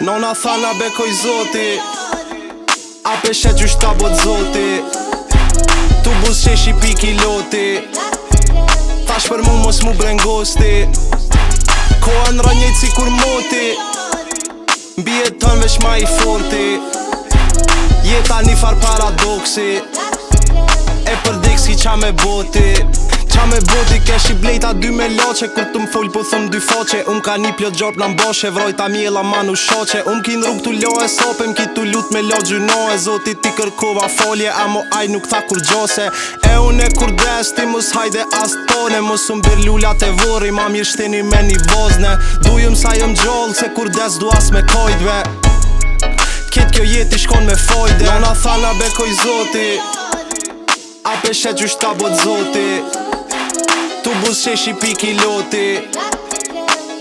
Nona tha nga bekoj zoti A peshe që shta bot zoti Tu bus që shi piki loti Ta për mu mos mu bren Koa Ko anë si kur moti Mbi e vesh ma i forti Jeta një far paradoxi E përdik si qa me boti Qa me vëgjit kesh i blejta dy me loqe Kur të mfull po thëm dy foqe Un ka një pjot gjorp në mboshe Vroj ta mi e la ma nuk shoqe Un ki në rrug t'u lo sopem Ki të lut me lo gjuno e Zoti ti kërkova folje A mo aj nuk tha kur gjose E un e kur des ti mus hajde as tone Mus un bir lullat e vori Ma mirë shteni me një bozne Dujëm sa jëm gjoll Se kur des du as me kojtve Kit kjo jet i shkon me fojde Na na tha na bekoj zoti Ape shet gjusht ta bot zoti Tu bus që shi piki loti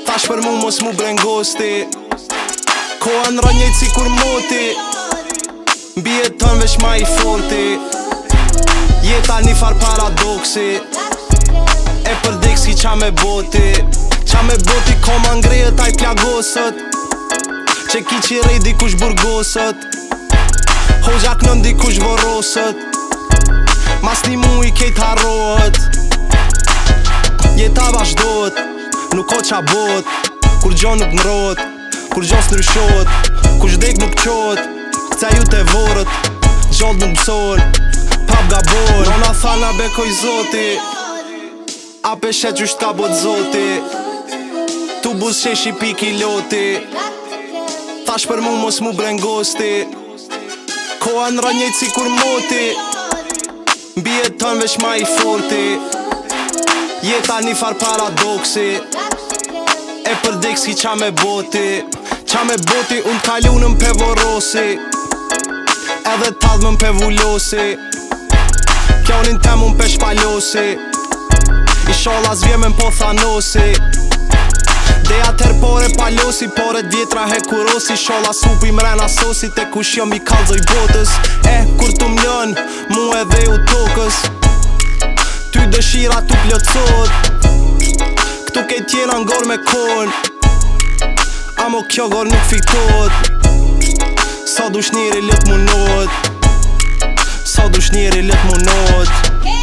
Tash për mu mos mu brengosti Koa në rënjej si kur moti Bje tonë vesh ma i forti Jeta një far paradoksi E për dik si qa me boti Qa me boti koma ngreje taj plagosët Qe ki që rej dikush burgosët Hoxha kënë dikush vorosët Mas një mu i kejt harohet jeta vazhdojt Nuk ko qa bot Kur gjo nuk nërot Kur gjo s'nryshot Kur gjdek nuk qot Kca ju të vorët Gjot nuk mësor Pap ga bor Nona tha na bekoj zoti A peshe që shta bot zoti Tu buz që ishi piki loti Tha për mu mos mu bren gosti Koa në rënjejtë si kur moti Mbi e tënë vesh ma i forti Jeta një far paradoxi E për dikës ki qa me boti Qa me boti unë t'kallunëm për vorosi Edhe t'padmëm për vullosi Kjo një tem unë për shpallosi I sholla zvjemen po thanosi Deja tërpore pore palosi, pore djetra he kurosi Shola supi mrena sosi, te kush jom i kalzoj botës Eh, kur t'u mlën, mu e dhe u tokës Ty dëshira tu plëcot Këtu ke tjena ngor me kon Amo kjo gor nuk fitot Sa dush njeri let mu not Sa dush njeri let mu not